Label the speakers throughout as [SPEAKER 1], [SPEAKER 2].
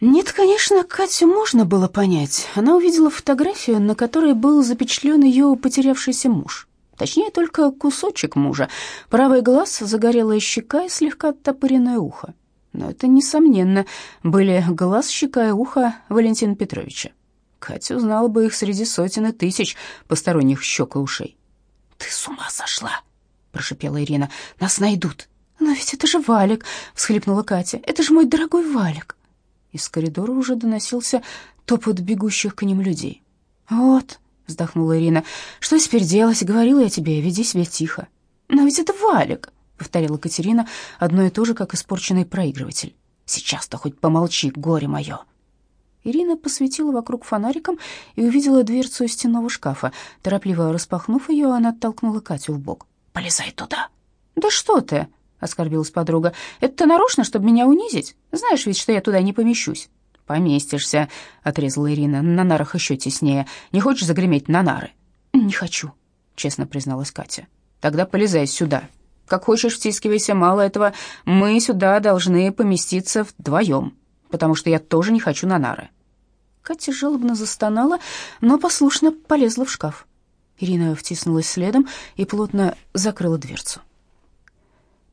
[SPEAKER 1] Нет, конечно, Катю можно было понять. Она увидела фотографию, на которой был запечатлен ее потерявшийся муж. Точнее, только кусочек мужа. Правый глаз, загорелая щека и слегка оттопыренное ухо. Но это, несомненно, были глаз, щека и ухо Валентина Петровича. Катя узнала бы их среди сотен и тысяч посторонних щек и ушей.
[SPEAKER 2] «Ты с ума сошла!» — прошипела Ирина. «Нас найдут!»
[SPEAKER 1] «Но ведь это же Валик!» — всхлипнула Катя. «Это же мой дорогой Валик!» Из коридора уже доносился топот бегущих к ним людей. «Вот», — вздохнула Ирина, — «что теперь делать? Говорила я тебе, веди себя тихо». «Но ведь это Валик», — повторила Катерина, одно и то же, как испорченный проигрыватель.
[SPEAKER 2] «Сейчас-то хоть помолчи, горе мое».
[SPEAKER 1] Ирина посветила вокруг фонариком и увидела дверцу стенного шкафа. Торопливо распахнув ее, она оттолкнула Катю в бок.
[SPEAKER 2] «Полезай туда».
[SPEAKER 1] «Да что ты?» — оскорбилась подруга. «Это ты нарочно, чтобы меня унизить? Знаешь ведь, что я туда не помещусь».
[SPEAKER 2] «Поместишься», — отрезала Ирина, — «на нарах еще теснее. Не хочешь загреметь на нары?»
[SPEAKER 1] «Не хочу», — честно призналась Катя.
[SPEAKER 2] «Тогда полезай сюда. Как хочешь, втискивайся, мало этого. Мы сюда должны поместиться вдвоем, потому что я тоже не хочу на нары».
[SPEAKER 1] Катя жалобно застонала, но послушно полезла в шкаф. Ирина втиснулась следом и плотно закрыла дверцу.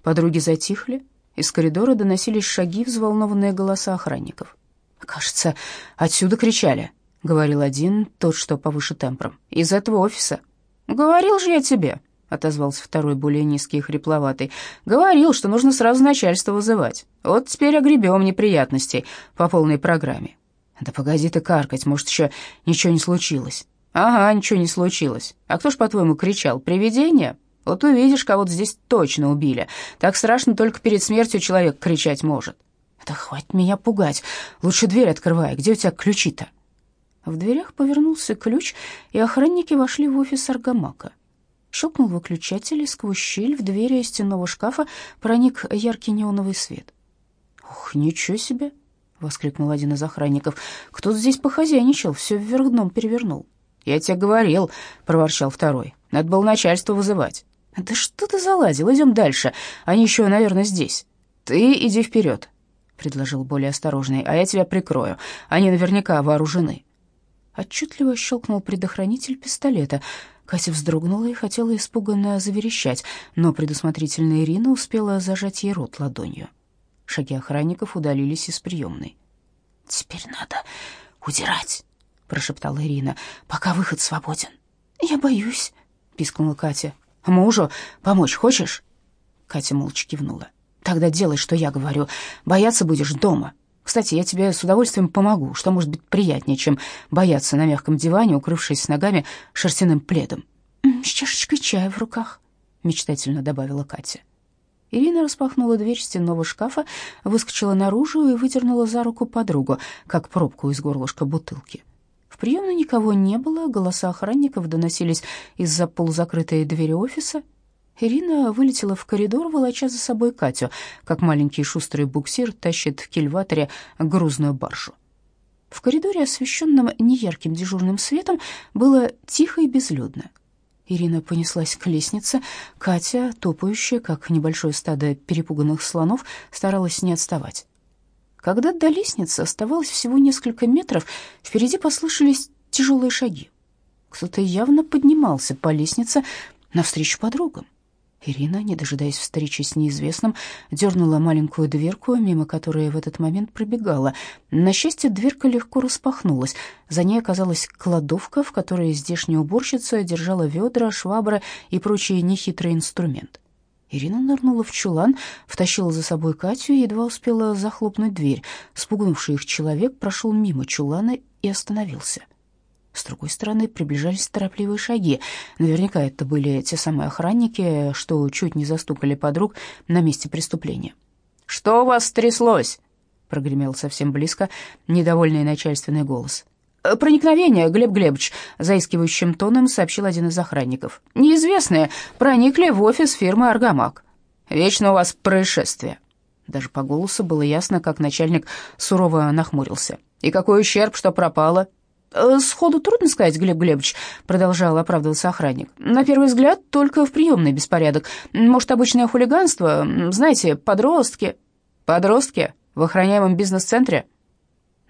[SPEAKER 1] Подруги затихли. Из коридора доносились шаги, взволнованные голоса охранников.
[SPEAKER 2] «Кажется, отсюда кричали», — говорил один, тот, что повыше темпром. «Из этого офиса».
[SPEAKER 1] «Говорил же я тебе», — отозвался второй, более низкий и хрипловатый.
[SPEAKER 2] «Говорил, что нужно сразу начальство вызывать. Вот теперь огребем неприятностей по полной программе».
[SPEAKER 1] «Да погоди ты каркать, может, еще ничего не случилось».
[SPEAKER 2] «Ага, ничего не случилось. А кто ж, по-твоему, кричал? Привидение?» Вот увидишь, кого-то здесь точно убили. Так страшно только перед смертью человек кричать может.
[SPEAKER 1] Да хватит меня пугать. Лучше дверь открывай. Где у тебя ключи-то? В дверях повернулся ключ, и охранники вошли в офис Аргамака. Щелкнул выключатель, и сквозь щель в двери стенного шкафа проник яркий неоновый свет.
[SPEAKER 2] «Ух, ничего себе!» — воскликнул один из охранников.
[SPEAKER 1] «Кто-то здесь похозяйничал, все вверх дном перевернул».
[SPEAKER 2] «Я тебе говорил», — проворчал второй. «Надо было начальство вызывать».
[SPEAKER 1] «Да что ты заладил? Идем дальше. Они еще, наверное, здесь».
[SPEAKER 2] «Ты иди вперед», — предложил более осторожный, «а я тебя прикрою. Они наверняка вооружены».
[SPEAKER 1] Отчетливо щелкнул предохранитель пистолета. Катя вздрогнула и хотела испуганно заверещать, но предусмотрительная Ирина успела зажать ей рот ладонью. Шаги охранников удалились из приемной.
[SPEAKER 2] «Теперь надо удирать», — прошептала Ирина, — «пока выход свободен».
[SPEAKER 1] «Я боюсь», — пискнула Катя.
[SPEAKER 2] Мужу помочь хочешь?»
[SPEAKER 1] Катя молча кивнула.
[SPEAKER 2] «Тогда делай, что я говорю. Бояться будешь дома. Кстати, я тебе с удовольствием помогу. Что может быть приятнее, чем бояться на мягком диване, укрывшись ногами шерстяным пледом?»
[SPEAKER 1] «С чашечкой чая в руках», — мечтательно добавила Катя.
[SPEAKER 2] Ирина распахнула дверь стенного шкафа, выскочила наружу и выдернула за руку подругу, как пробку из горлышка бутылки. В приемной никого не было, голоса охранников доносились из-за полузакрытой двери офиса. Ирина вылетела в коридор, волоча за собой Катю, как маленький шустрый буксир тащит в кильваторе грузную баржу. В коридоре, освещенном неярким дежурным светом, было тихо и безлюдно. Ирина понеслась к лестнице. Катя, топающая, как небольшое стадо перепуганных слонов, старалась не отставать. Когда до лестницы оставалось всего несколько метров, впереди послышались тяжелые шаги. Кто-то явно поднимался по лестнице навстречу подругам. Ирина, не дожидаясь встречи с неизвестным, дернула маленькую дверку, мимо которой в этот момент пробегала. На счастье, дверка легко распахнулась. За ней оказалась кладовка, в которой здешняя уборщица держала ведра, швабры и прочие нехитрые инструменты. Ирина нырнула в чулан, втащила за собой Катю и едва успела захлопнуть дверь. Спугнувший их человек прошел мимо чулана и остановился. С другой стороны приближались торопливые шаги. Наверняка это были те самые охранники, что чуть не застукали подруг на месте преступления.
[SPEAKER 1] «Что у вас стряслось?»
[SPEAKER 2] — прогремел совсем близко недовольный начальственный голос.
[SPEAKER 1] Э, «Проникновение, Глеб Глебович», — заискивающим тоном сообщил один из охранников. «Неизвестные проникли в офис фирмы «Аргамак».
[SPEAKER 2] Вечно у вас происшествие».
[SPEAKER 1] Даже по голосу было ясно, как начальник сурово нахмурился.
[SPEAKER 2] «И какой ущерб, что пропало?»
[SPEAKER 1] «Э, «Сходу трудно сказать, Глеб Глебович», — продолжал оправдываться охранник. «На первый взгляд, только в приемной беспорядок. Может, обычное хулиганство, знаете, подростки».
[SPEAKER 2] «Подростки? В охраняемом бизнес-центре?»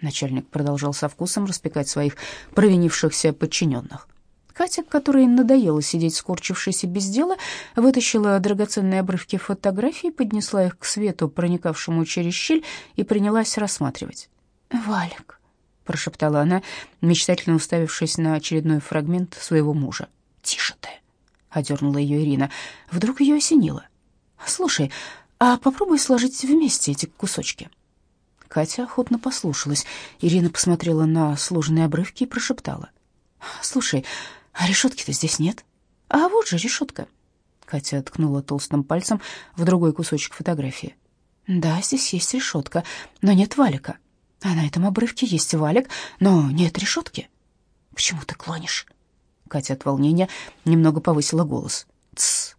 [SPEAKER 2] Начальник продолжал со вкусом распекать своих провинившихся подчиненных. Катя, которой надоело сидеть скорчившейся без дела, вытащила драгоценные обрывки фотографий, поднесла их к свету, проникавшему через щель, и принялась рассматривать.
[SPEAKER 1] «Валик», —
[SPEAKER 2] прошептала она, мечтательно уставившись на очередной фрагмент своего мужа. «Тише ты», — одернула ее Ирина. Вдруг ее осенило. «Слушай, а попробуй сложить вместе эти кусочки». Катя охотно послушалась. Ирина посмотрела на сложенные обрывки и прошептала. «Слушай, а решетки-то здесь нет. А вот же решетка. Катя ткнула толстым пальцем в другой кусочек фотографии. Да, здесь есть решетка, но нет валика. А на этом обрывке есть валик, но нет решетки. Почему ты клонишь? Катя от волнения немного повысила голос. Тсс.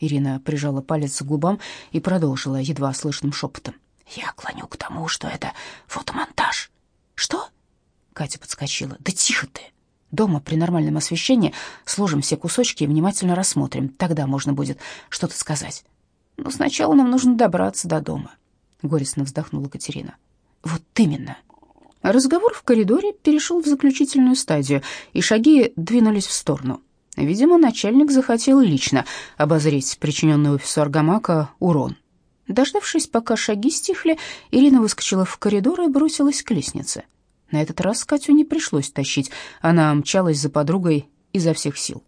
[SPEAKER 2] Ирина прижала палец к губам и продолжила едва слышным шепотом. Я клоню к тому, что это фотомонтаж. Что? Катя подскочила. Да тихо ты. Дома при нормальном освещении сложим все кусочки и внимательно рассмотрим. Тогда можно будет что-то сказать. Но сначала нам нужно добраться до дома. Горестно вздохнула Катерина. Вот именно. Разговор в коридоре перешел в заключительную стадию, и шаги двинулись в сторону. Видимо, начальник захотел лично обозреть причиненный офису Аргамака урон. Дождавшись, пока шаги стихли, Ирина выскочила в коридор и бросилась к лестнице. На этот раз Катю не пришлось тащить, она мчалась за подругой изо всех сил.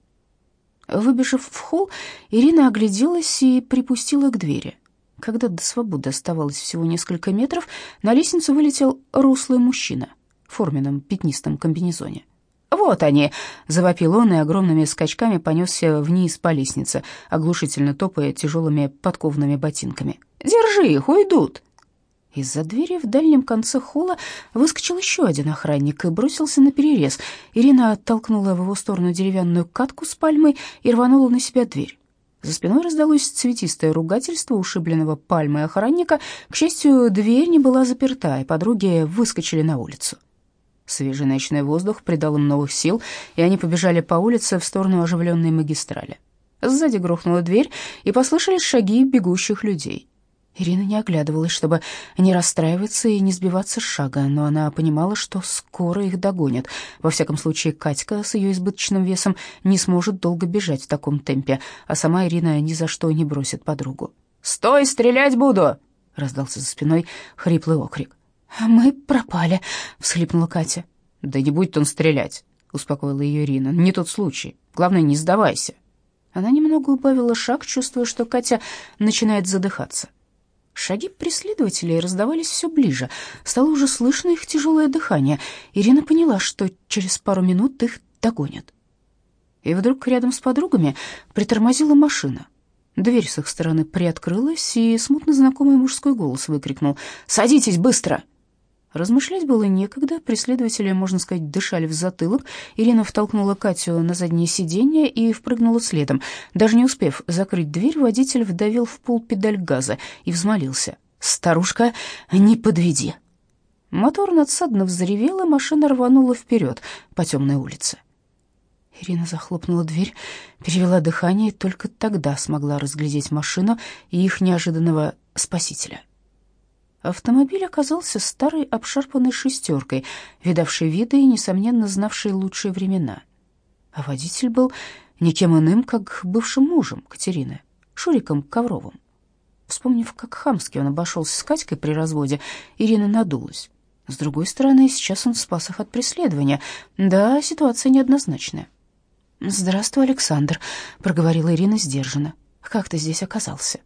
[SPEAKER 2] Выбежав в холл, Ирина огляделась и припустила к двери. Когда до свободы оставалось всего несколько метров, на лестницу вылетел рослый мужчина в форменном пятнистом комбинезоне. «Вот они!» — завопил он и огромными скачками понесся вниз по лестнице, оглушительно топая тяжелыми подковными ботинками. «Держи их, уйдут!» Из-за двери в дальнем конце холла выскочил еще один охранник и бросился на перерез. Ирина оттолкнула в его сторону деревянную катку с пальмой и рванула на себя дверь. За спиной раздалось цветистое ругательство ушибленного пальмой охранника. К счастью, дверь не была заперта, и подруги выскочили на улицу. Свежий ночной воздух придал им новых сил, и они побежали по улице в сторону оживленной магистрали. Сзади грохнула дверь, и послышались шаги бегущих людей. Ирина не оглядывалась, чтобы не расстраиваться и не сбиваться с шага, но она понимала, что скоро их догонят. Во всяком случае, Катька с ее избыточным весом не сможет долго бежать в таком темпе, а сама Ирина ни за что не бросит подругу. «Стой, стрелять буду!» — раздался за спиной хриплый окрик.
[SPEAKER 1] «Мы пропали», — всхлипнула Катя.
[SPEAKER 2] «Да не будет он стрелять», — успокоила ее Ирина. «Не тот случай. Главное, не сдавайся». Она немного убавила шаг, чувствуя, что Катя начинает задыхаться. Шаги преследователей раздавались все ближе. Стало уже слышно их тяжелое дыхание. Ирина поняла, что через пару минут их догонят. И вдруг рядом с подругами притормозила машина. Дверь с их стороны приоткрылась, и смутно знакомый мужской голос выкрикнул «Садитесь быстро!» Размышлять было некогда, преследователи, можно сказать, дышали в затылок. Ирина втолкнула Катю на заднее сиденье и впрыгнула следом. Даже не успев закрыть дверь, водитель вдавил в пол педаль газа и взмолился. «Старушка, не подведи!» Мотор надсадно взревел, и машина рванула вперед по темной улице. Ирина захлопнула дверь, перевела дыхание и только тогда смогла разглядеть машину и их неожиданного спасителя — Автомобиль оказался старой обшарпанной шестеркой, видавшей виды и, несомненно, знавшей лучшие времена. А водитель был никем иным, как бывшим мужем Катерины, Шуриком Ковровым. Вспомнив, как хамски он обошелся с Катькой при разводе, Ирина надулась. С другой стороны, сейчас он спас их от преследования. Да, ситуация неоднозначная. «Здравствуй, Александр», — проговорила Ирина сдержанно. «Как ты здесь оказался?»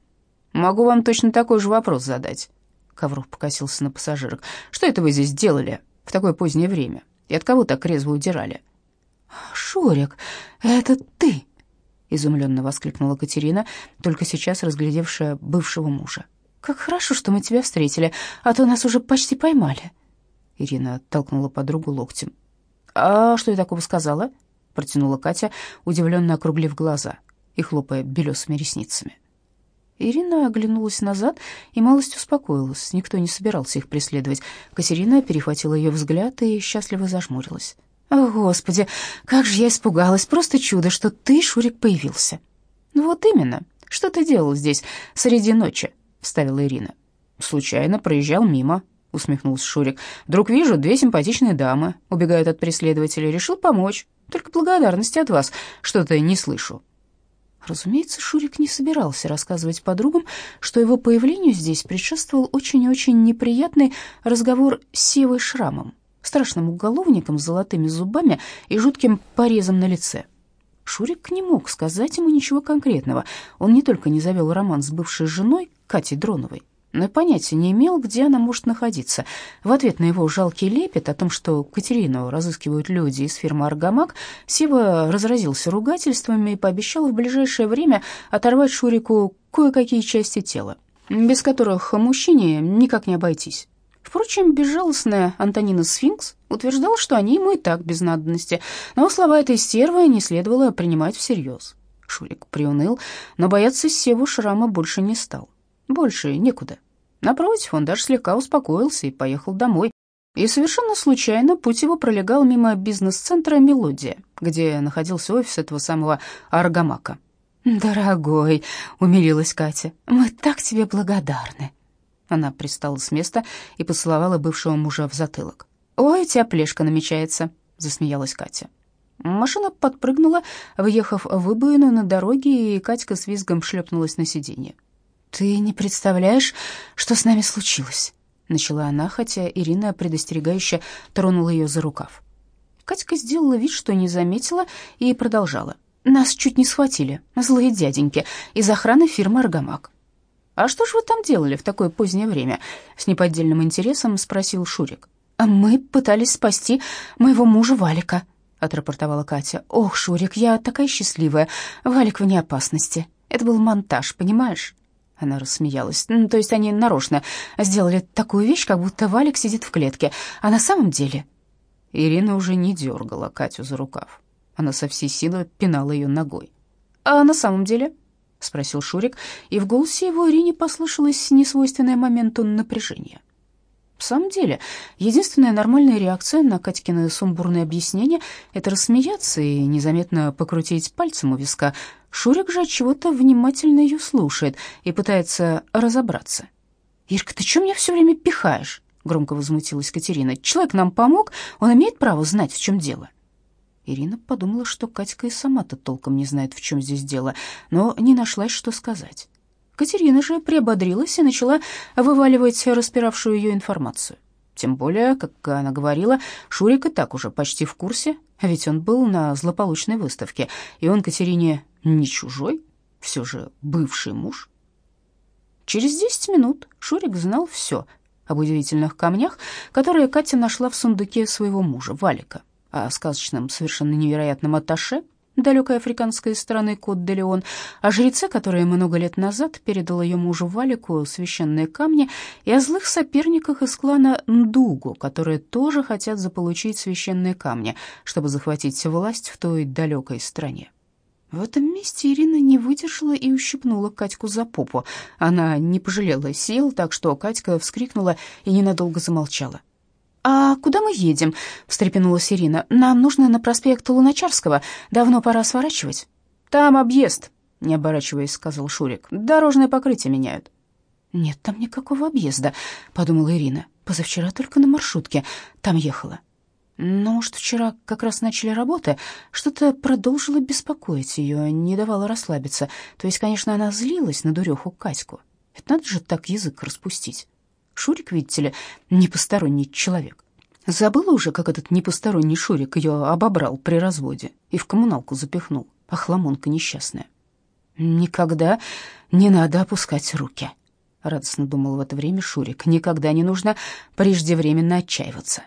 [SPEAKER 3] «Могу вам точно такой же вопрос задать», Ковров покосился на пассажирок. «Что это вы здесь делали в такое позднее время? И от кого так резво удирали?»
[SPEAKER 1] «Шурик, это ты!» — изумленно воскликнула Катерина, только сейчас разглядевшая бывшего мужа. «Как хорошо, что мы тебя встретили, а то нас уже почти поймали».
[SPEAKER 2] Ирина оттолкнула подругу локтем. «А что я такого сказала?» — протянула Катя, удивленно округлив глаза и хлопая белесыми ресницами. Ирина оглянулась назад и малость успокоилась. Никто не собирался их преследовать. Катерина перехватила ее взгляд и счастливо зажмурилась.
[SPEAKER 1] «О, Господи, как же я испугалась! Просто чудо, что ты, Шурик, появился!»
[SPEAKER 2] «Вот именно. Что ты делал здесь среди ночи?» — вставила Ирина. «Случайно проезжал мимо», —
[SPEAKER 3] усмехнулся Шурик. «Вдруг вижу, две симпатичные дамы убегают от преследователей. Решил помочь. Только благодарности от вас что-то не слышу».
[SPEAKER 2] Разумеется, Шурик не собирался рассказывать подругам, что его появлению здесь предшествовал очень и очень неприятный разговор с Севой Шрамом, страшным уголовником с золотыми зубами и жутким порезом на лице. Шурик не мог сказать ему ничего конкретного. Он не только не завел роман с бывшей женой Катей Дроновой, но понятия не имел, где она может находиться. В ответ на его жалкий лепет о том, что Катерину разыскивают люди из фирмы «Аргамак», Сева разразился ругательствами и пообещал в ближайшее время оторвать Шурику кое-какие части тела, без которых мужчине никак не обойтись. Впрочем, безжалостная Антонина Сфинкс утверждала, что они ему и так без надобности, но слова этой стервы не следовало принимать всерьез. Шурик приуныл, но бояться Севу Шрама больше не стал. Больше некуда. Напротив, он даже слегка успокоился и поехал домой. И совершенно случайно путь его пролегал мимо бизнес-центра «Мелодия», где находился офис этого самого Аргамака.
[SPEAKER 1] «Дорогой», — умилилась Катя, — «мы так тебе благодарны». Она пристала с места и поцеловала бывшего мужа в затылок. «Ой, у тебя плешка намечается», — засмеялась Катя. Машина подпрыгнула, въехав в выбоину на дороге, и Катька с визгом шлепнулась на сиденье. «Ты не представляешь, что с нами случилось?» — начала она, хотя Ирина предостерегающе тронула ее за рукав. Катька сделала вид, что не заметила, и продолжала. «Нас чуть не схватили, злые дяденьки, из охраны фирмы «Аргамак». «А что ж вы там делали в такое позднее время?» — с неподдельным интересом спросил Шурик. «А «Мы пытались спасти моего мужа Валика», — отрапортовала Катя. «Ох, Шурик, я такая счастливая. Валик вне опасности. Это был монтаж, понимаешь?» Она рассмеялась. Ну, то есть они нарочно сделали такую вещь, как будто Валик сидит в клетке. А на самом деле...
[SPEAKER 3] Ирина уже не дергала Катю за рукав. Она со всей силы пинала ее ногой.
[SPEAKER 1] «А на самом деле?» — спросил Шурик, и в голосе его Ирине послышалось несвойственное моменту напряжение. В самом деле, единственная нормальная реакция на Катькины сумбурные объяснения — это рассмеяться и незаметно покрутить пальцем у виска. Шурик же от чего-то внимательно ее слушает и пытается разобраться. «Ирка, ты что меня все время пихаешь?» — громко возмутилась Катерина. «Человек нам помог, он имеет право знать, в чем дело». Ирина подумала, что Катька и сама-то толком не знает, в чем здесь дело, но не нашлась, что сказать. Катерина же приободрилась и начала вываливать распиравшую ее информацию. Тем более, как она говорила, Шурик и так уже почти в курсе, ведь он был на злополучной выставке, и он Катерине не чужой, все же бывший муж. Через десять минут Шурик знал все об удивительных камнях, которые Катя нашла в сундуке своего мужа, Валика, о сказочном, совершенно невероятном атташе — далекой африканской страны Кот-де-Леон, о жреце, который много лет назад передал ее мужу Валику священные камни, и о злых соперниках из клана Ндугу, которые тоже хотят заполучить священные камни, чтобы захватить власть в той далекой стране. В этом месте Ирина не выдержала и ущипнула Катьку за попу. Она не пожалела сил, так что Катька вскрикнула и ненадолго замолчала. «А куда мы едем?» — встрепенулась Ирина. «Нам нужно на проспект Луначарского. Давно пора сворачивать».
[SPEAKER 3] «Там объезд», — не оборачиваясь, сказал Шурик. «Дорожное покрытие меняют».
[SPEAKER 2] «Нет там никакого объезда», — подумала Ирина. «Позавчера только на маршрутке там ехала». Но, может, вчера как раз начали работы, что-то продолжило беспокоить ее, не давало расслабиться. То есть, конечно, она злилась на дуреху Катьку. Ведь надо же так язык распустить. Шурик, видите ли, не посторонний человек. Забыла уже, как этот непосторонний Шурик ее обобрал при разводе и в коммуналку запихнул, охламонка несчастная. «Никогда не надо опускать руки», — радостно думал в это время Шурик. «Никогда не нужно преждевременно отчаиваться».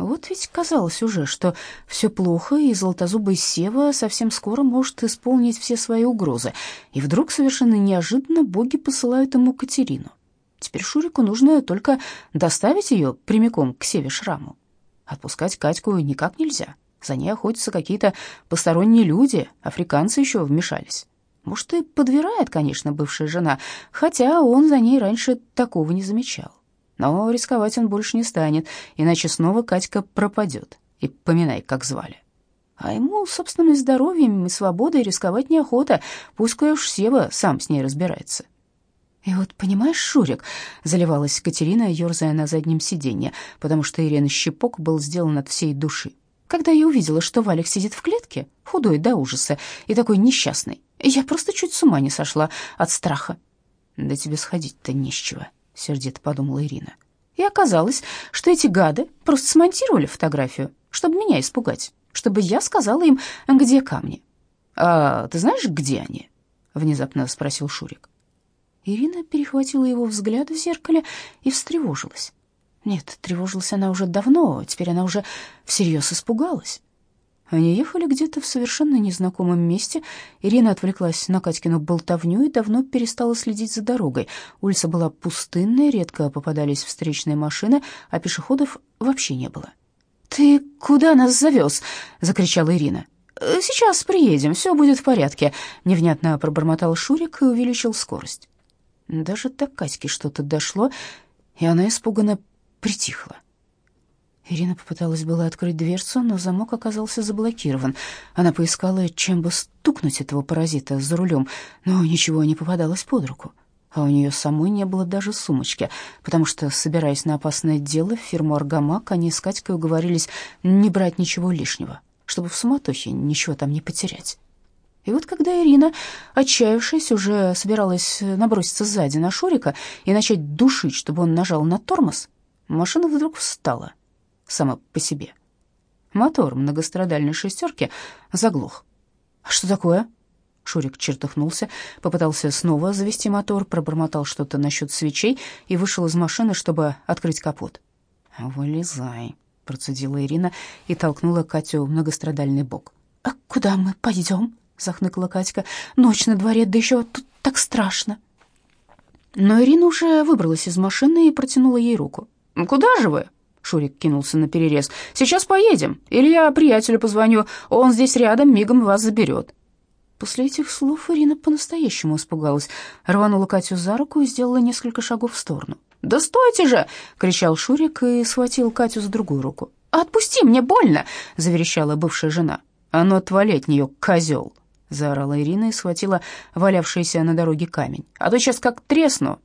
[SPEAKER 2] Вот ведь казалось уже, что все плохо, и золотозубый Сева совсем скоро может исполнить все свои угрозы. И вдруг совершенно неожиданно боги посылают ему Катерину. Теперь Шурику нужно только доставить ее прямиком к Севе Шраму. Отпускать Катьку никак нельзя. За ней охотятся какие-то посторонние люди, африканцы еще вмешались. Может, и подбирает, конечно, бывшая жена, хотя он за ней раньше такого не замечал. Но рисковать он больше не станет, иначе снова Катька пропадет. И поминай, как звали. А ему собственным здоровьем и свободой рисковать неохота, пускай уж Сева сам с ней разбирается.
[SPEAKER 1] И вот, понимаешь, Шурик, заливалась Катерина, ерзая на заднем сиденье, потому что Ирина щепок был сделан от всей души. Когда я увидела, что Валик сидит в клетке, худой до ужаса и такой несчастный, я просто чуть с ума не сошла от страха. «Да тебе сходить-то не с чего», — сердито подумала Ирина. И оказалось, что эти гады просто смонтировали фотографию, чтобы меня испугать, чтобы я сказала им, где камни. «А ты знаешь, где они?» — внезапно спросил Шурик. Ирина перехватила его взгляд в зеркале и встревожилась. Нет, тревожилась она уже давно, теперь она уже всерьез испугалась. Они ехали где-то в совершенно незнакомом месте. Ирина отвлеклась на Катькину болтовню и давно перестала следить за дорогой. Улица была пустынная, редко попадались встречные машины, а пешеходов вообще не было. «Ты куда нас завез?» — закричала Ирина. «Сейчас приедем, все будет в порядке», — невнятно пробормотал Шурик и увеличил скорость. Даже до Катьки что-то дошло, и она испуганно притихла. Ирина попыталась было открыть дверцу, но замок оказался заблокирован. Она поискала, чем бы стукнуть этого паразита за рулем, но ничего не попадалось под руку. А у нее самой не было даже сумочки, потому что, собираясь на опасное дело в фирму «Аргамак», они с Катькой уговорились не брать ничего лишнего, чтобы в суматохе ничего там не потерять. И вот когда Ирина, отчаявшись, уже собиралась наброситься сзади на Шурика и начать душить, чтобы он нажал на тормоз, машина вдруг встала — сама по себе. Мотор многострадальной шестерки заглох. «А что такое?» Шурик чертыхнулся, попытался снова завести мотор, пробормотал что-то насчет свечей и вышел из машины, чтобы открыть капот. «Вылезай», — процедила Ирина и толкнула Катю в многострадальный бок. «А куда мы пойдем?» — захныкала Катька. «Ночь на дворе, да еще тут так страшно». Но Ирина уже выбралась из машины и протянула ей руку. «Куда же вы?» Шурик кинулся на перерез. «Сейчас поедем. Или я приятелю позвоню. Он здесь рядом, мигом вас заберет». После этих слов Ирина по-настоящему испугалась, рванула Катю за руку и сделала несколько шагов в сторону. «Да стойте же!» — кричал Шурик и схватил Катю за другую руку. «Отпусти, мне больно!» — заверещала бывшая жена. «А ну, отвали от нее, козел!» — заорала Ирина и схватила валявшийся на дороге камень. «А то сейчас как тресну!»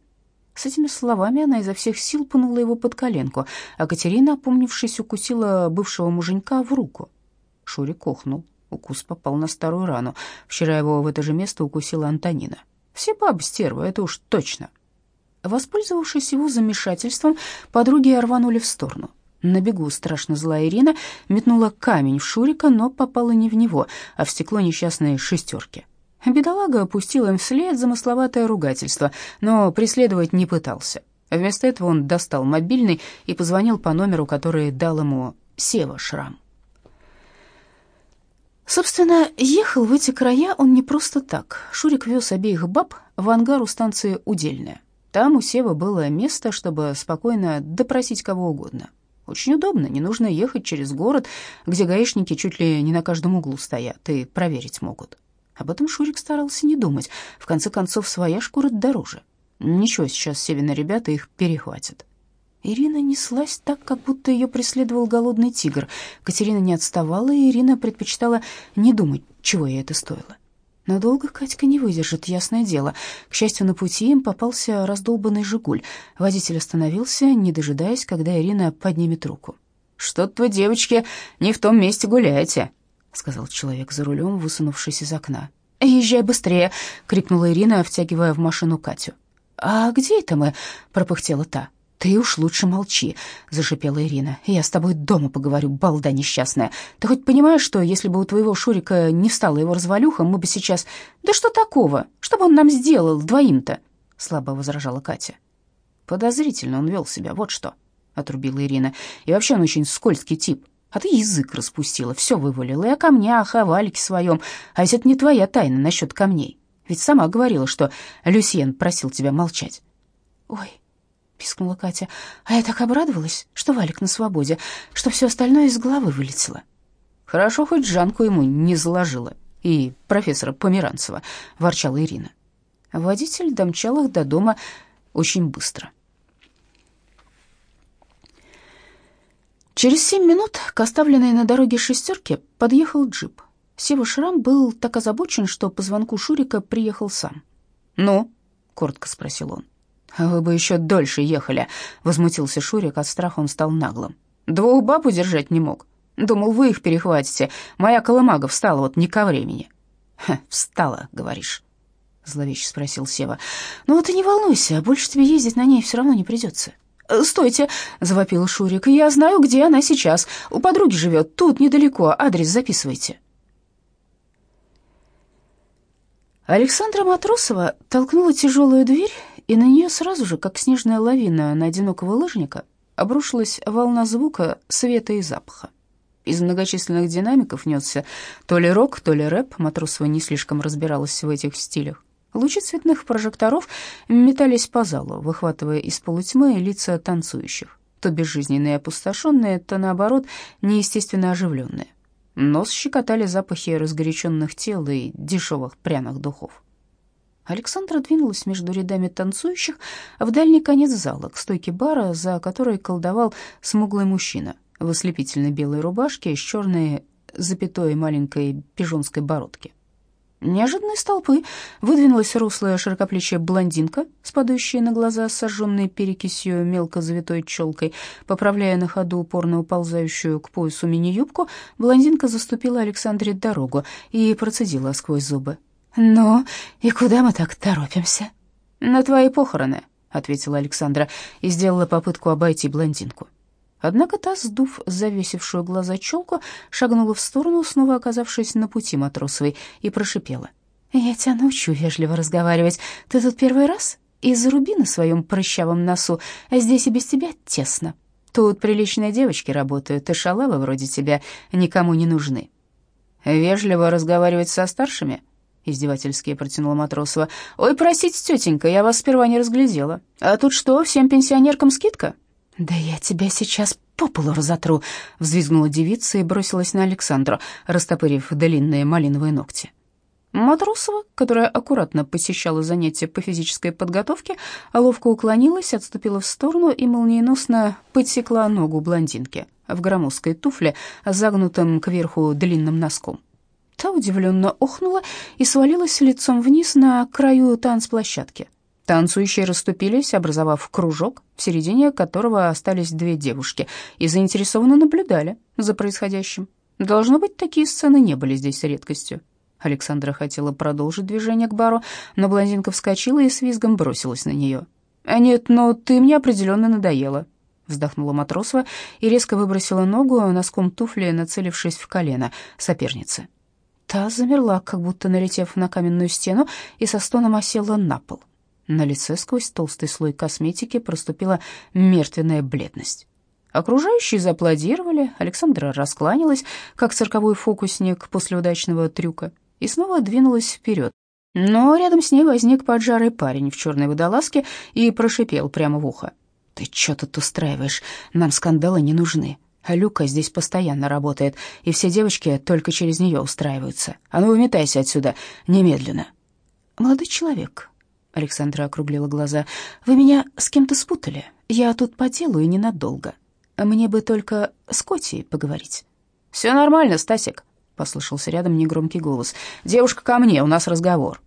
[SPEAKER 1] С этими словами она изо всех сил пнула его под коленку, а Катерина, опомнившись, укусила бывшего муженька в руку. Шурик охнул. Укус попал на старую рану. Вчера его в это же место укусила Антонина. Все бабы стервы, это уж точно. Воспользовавшись его замешательством, подруги рванули в сторону. На бегу страшно злая Ирина метнула камень в Шурика, но попала не в него, а в стекло несчастной шестерки. Бедолага опустил им вслед замысловатое ругательство, но преследовать не пытался. Вместо этого он достал мобильный и позвонил по номеру, который дал ему Сева Шрам. Собственно, ехал в эти края он не просто так. Шурик вез обеих баб в ангар у станции Удельная. Там у Сева было место, чтобы спокойно допросить кого угодно. Очень удобно, не нужно ехать через город, где гаишники чуть ли не на каждом углу стоят и проверить могут. Об этом Шурик старался не думать. В конце концов, своя шкура дороже. Ничего, сейчас Севина ребята их перехватят. Ирина неслась так, как будто ее преследовал голодный тигр. Катерина не отставала, и Ирина предпочитала не думать, чего ей это стоило. Но долго Катька не выдержит, ясное дело. К счастью, на пути им попался раздолбанный «Жигуль». Водитель остановился, не дожидаясь, когда Ирина поднимет руку. «Что-то вы, девочки, не в том месте гуляете», сказал человек за рулем, высунувшись из окна. «Езжай быстрее!» — крикнула Ирина, втягивая в машину Катю. «А где это мы?» — пропыхтела та. «Ты уж лучше молчи», — зашипела Ирина. «Я с тобой дома поговорю, балда несчастная. Ты хоть понимаешь, что если бы у твоего Шурика не встала его развалюха, мы бы сейчас...» «Да что такого? Что бы он нам сделал двоим-то?» — слабо возражала Катя. «Подозрительно он вел себя, вот что», — отрубила Ирина. «И вообще он очень скользкий тип. А ты язык распустила, все вывалила и о камнях, и о валике своем. А ведь это не твоя тайна насчет камней. Ведь сама говорила, что Люсьен просил тебя молчать. Ой, пискнула Катя. А я так обрадовалась, что Валик на свободе, что все остальное из головы вылетело. Хорошо, хоть Жанку ему не заложила. И профессора Померанцева, ворчала Ирина. Водитель домчал их до дома очень быстро. Через семь минут к оставленной на дороге шестерке подъехал джип. Сева Шрам был так озабочен, что по звонку Шурика приехал сам. «Ну,
[SPEAKER 2] коротко спросил он. «Вы бы еще дольше ехали», — возмутился Шурик, от страха он стал наглым. «Двух баб удержать не мог. Думал, вы их перехватите. Моя колымага встала вот не ко времени». «Ха, встала, говоришь?» — зловеще спросил Сева. «Ну вот и не волнуйся, больше тебе ездить на ней все равно не придется». «Э, «Стойте!» — завопил Шурик. «Я знаю, где она сейчас. У подруги живет, тут недалеко. Адрес записывайте».
[SPEAKER 1] Александра Матросова толкнула тяжелую дверь, и на нее сразу же, как снежная лавина на одинокого лыжника, обрушилась волна звука, света и запаха. Из многочисленных динамиков несся то ли рок, то ли рэп, Матросова не слишком разбиралась в этих стилях. Лучи цветных прожекторов метались по залу, выхватывая из полутьмы лица танцующих, то безжизненные и опустошенные, то, наоборот, неестественно оживленные. Нос щекотали запахи разгоряченных тел и дешевых пряных духов. Александра двинулась между рядами танцующих в дальний конец зала, к стойке бара, за которой колдовал смуглый мужчина в ослепительной белой рубашке с черной запятой маленькой пижонской бородки. Неожиданно из толпы выдвинулась рослая широкоплечья блондинка, спадающая на глаза сожженной перекисью мелко завитой челкой. Поправляя на ходу упорно уползающую к поясу мини-юбку, блондинка заступила Александре дорогу и процедила сквозь зубы. «Ну, и куда мы так торопимся?» «На твои похороны», — ответила Александра и сделала попытку обойти блондинку. Однако та, сдув завесившую глаза челку, шагнула в сторону, снова оказавшись на пути Матросовой, и прошипела. «Я тебя научу вежливо разговаривать. Ты тут первый раз? И заруби на своем прыщавом носу, а здесь и без тебя тесно. Тут приличные девочки работают, и шалавы вроде тебя никому не нужны». «Вежливо разговаривать со старшими?» — издевательски протянула Матросова. «Ой, простите, тетенька, я вас сперва не разглядела. А тут что, всем пенсионеркам скидка?» «Да я тебя сейчас по полу разотру!» — взвизгнула девица и бросилась на Александру, растопырив длинные малиновые ногти. Матросова, которая аккуратно посещала занятия по физической подготовке, ловко уклонилась, отступила в сторону и молниеносно подсекла ногу блондинки в громоздкой туфле, загнутым кверху длинным носком. Та удивленно охнула и свалилась лицом вниз на краю танцплощадки. Танцующие расступились, образовав кружок, в середине которого остались две девушки, и заинтересованно наблюдали за происходящим. Должно быть, такие сцены не были здесь редкостью. Александра хотела продолжить движение к бару, но блондинка вскочила и с визгом бросилась на нее. «А «Нет, но ты мне определенно надоела», — вздохнула Матросова и резко выбросила ногу носком туфли, нацелившись в колено соперницы. Та замерла, как будто налетев на каменную стену, и со стоном осела на пол. На лице сквозь толстый слой косметики проступила мертвенная бледность. Окружающие зааплодировали, Александра раскланялась, как цирковой фокусник после удачного трюка, и снова двинулась вперед. Но рядом с ней возник поджарый парень в черной водолазке и прошипел прямо в ухо. «Ты что тут устраиваешь? Нам скандалы не нужны. А Люка здесь постоянно работает, и все девочки только через нее устраиваются. А ну, выметайся отсюда, немедленно». «Молодой человек, Александра округлила глаза. «Вы меня с кем-то спутали. Я тут по делу и ненадолго. Мне бы только с Котей поговорить». «Все нормально, Стасик», — послышался рядом негромкий голос. «Девушка ко мне, у нас разговор».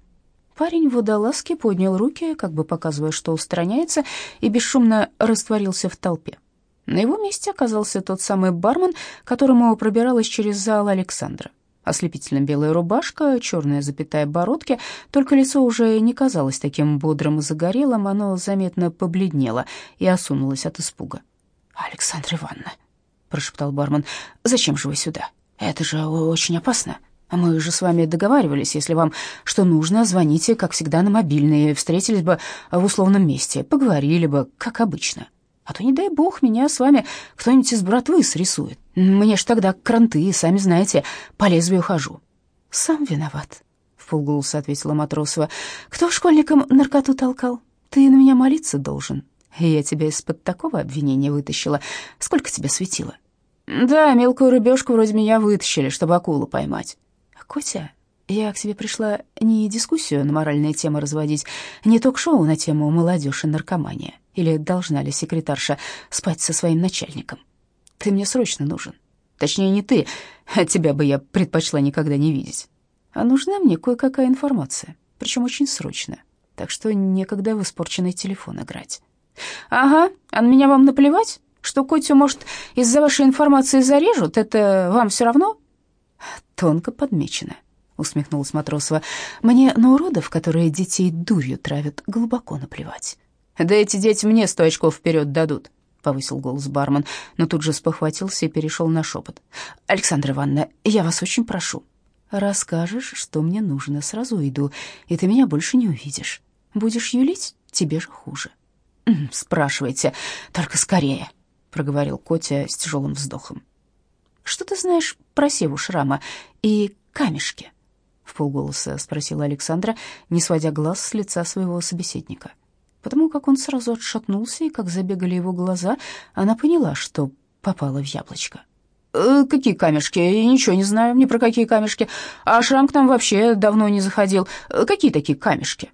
[SPEAKER 1] Парень в водолазке поднял руки, как бы показывая, что устраняется, и бесшумно растворился в толпе. На его месте оказался тот самый бармен, которому пробиралась через зал Александра. Ослепительно белая рубашка, черная запятая бородки, только лицо уже не казалось таким бодрым и загорелым, оно заметно побледнело и осунулось от испуга. «Александра Ивановна», — прошептал бармен, — «зачем же вы сюда? Это же очень опасно. Мы же с вами договаривались, если вам что нужно, звоните, как всегда, на мобильный, встретились бы в условном месте, поговорили бы, как обычно». А то, не дай бог, меня с вами кто-нибудь из братвы срисует. Мне ж тогда кранты, сами знаете, по лезвию хожу». «Сам виноват», — в полголоса ответила Матросова. «Кто школьникам наркоту толкал? Ты на меня молиться должен. Я тебя из-под такого обвинения вытащила. Сколько тебе светило?» «Да, мелкую рыбешку вроде меня вытащили, чтобы акулу поймать». «Котя, я к тебе пришла не дискуссию на моральные темы разводить, не ток-шоу на тему молодежь и наркомания. Или должна ли секретарша спать со своим начальником? Ты мне срочно нужен. Точнее, не ты, а тебя бы я предпочла никогда не видеть. А нужна мне кое-какая информация, причем очень срочно.
[SPEAKER 2] так что некогда в испорченный телефон играть.
[SPEAKER 1] «Ага, а на меня вам наплевать? Что Котю, может, из-за вашей информации зарежут? Это вам все равно?»
[SPEAKER 2] «Тонко подмечено», — усмехнулась Матросова. «Мне на уродов, которые детей дурью травят, глубоко наплевать».
[SPEAKER 1] «Да эти дети мне сто очков вперед дадут», — повысил голос бармен,
[SPEAKER 2] но тут же спохватился и перешел на шепот. «Александра Ивановна, я вас очень прошу. Расскажешь, что мне нужно, сразу уйду, и ты меня больше не увидишь. Будешь юлить, тебе же хуже».
[SPEAKER 1] «Спрашивайте, только скорее», — проговорил Котя с тяжелым вздохом.
[SPEAKER 2] «Что ты знаешь про севу шрама и камешки?» — в полголоса спросила Александра, не сводя глаз с лица своего собеседника. Потому как он сразу отшатнулся, и как забегали его глаза, она поняла, что попала в яблочко.
[SPEAKER 1] «Э, «Какие камешки? Я ничего не знаю, ни про какие камешки. А шрам к нам вообще давно не заходил. Э, какие такие камешки?»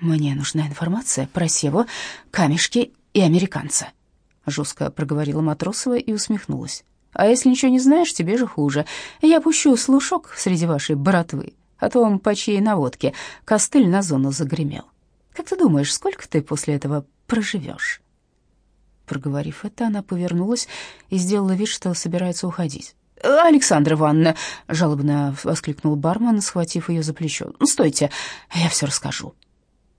[SPEAKER 2] «Мне нужна информация про Севу, камешки и американца», — жестко проговорила Матросова и усмехнулась. «А если ничего не знаешь, тебе же хуже. Я пущу слушок среди вашей братвы о том, по чьей наводке костыль на зону загремел. Как ты думаешь, сколько ты после этого проживешь?» Проговорив это, она повернулась и сделала вид, что собирается уходить.
[SPEAKER 1] «Александра Ивановна!» — жалобно воскликнул бармен, схватив ее за плечо. «Стойте, я все расскажу».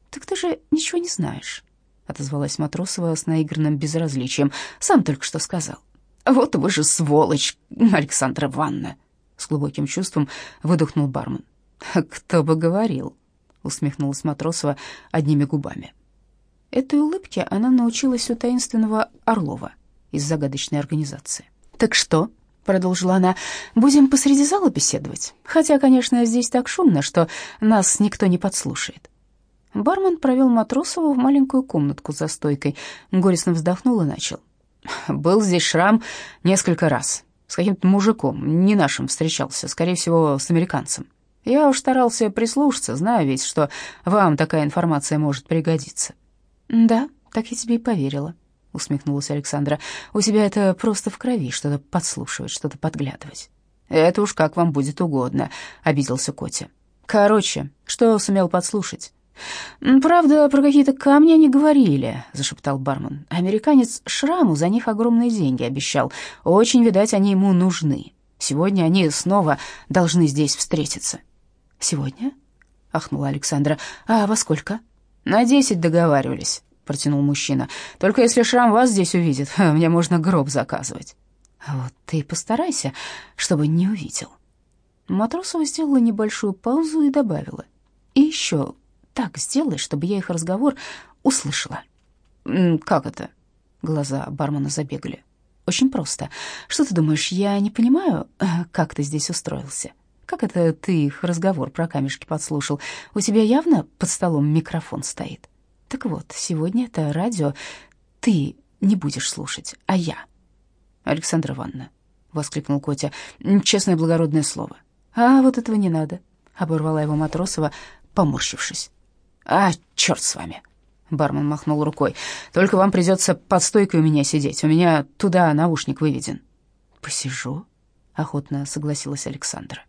[SPEAKER 2] «Так ты же ничего не знаешь», — отозвалась Матросова с наигранным безразличием. «Сам только что сказал».
[SPEAKER 1] «Вот вы же сволочь, Александра Ивановна!» — с глубоким чувством выдохнул бармен.
[SPEAKER 2] «Кто бы говорил?» — усмехнулась Матросова одними губами. Этой улыбке она научилась у таинственного Орлова из загадочной организации. «Так что?» — продолжила она. «Будем посреди зала беседовать? Хотя, конечно, здесь так шумно, что нас никто не подслушает». Бармен провел Матросову в маленькую комнатку за стойкой. Горестно вздохнул и начал.
[SPEAKER 1] «Был здесь шрам несколько раз. С каким-то мужиком, не нашим, встречался, скорее всего, с американцем. Я уж старался прислушаться, знаю ведь, что вам такая информация может пригодиться».
[SPEAKER 2] «Да, так я тебе и поверила», — усмехнулась Александра. «У тебя это просто в крови, что-то подслушивать, что-то подглядывать».
[SPEAKER 1] «Это уж как вам будет угодно», — обиделся Котя. «Короче, что сумел подслушать?» «Правда, про какие-то камни они говорили», — зашептал бармен. «Американец Шраму за них огромные деньги обещал. Очень, видать, они ему нужны. Сегодня они снова должны здесь встретиться».
[SPEAKER 2] «Сегодня?» — ахнула Александра. «А во сколько?»
[SPEAKER 1] «На десять договаривались», — протянул мужчина. «Только если Шрам вас здесь увидит, мне можно гроб заказывать».
[SPEAKER 2] «А вот ты постарайся, чтобы не увидел». Матросова сделала небольшую паузу и добавила. «И еще так сделай, чтобы я их разговор услышала».
[SPEAKER 1] «Как это?»
[SPEAKER 2] Глаза бармена забегали. «Очень просто. Что ты думаешь, я не понимаю, как ты здесь устроился? Как это ты их разговор про камешки подслушал? У тебя явно под столом микрофон стоит. Так вот, сегодня это радио ты не будешь слушать, а я».
[SPEAKER 1] «Александра Ивановна», — воскликнул Котя, — «честное благородное слово».
[SPEAKER 2] «А вот этого не надо», — оборвала его Матросова, поморщившись.
[SPEAKER 1] «А, черт с вами!» Бармен махнул рукой. «Только вам придется под стойкой у меня сидеть. У меня туда наушник выведен».
[SPEAKER 2] «Посижу», — охотно согласилась Александра.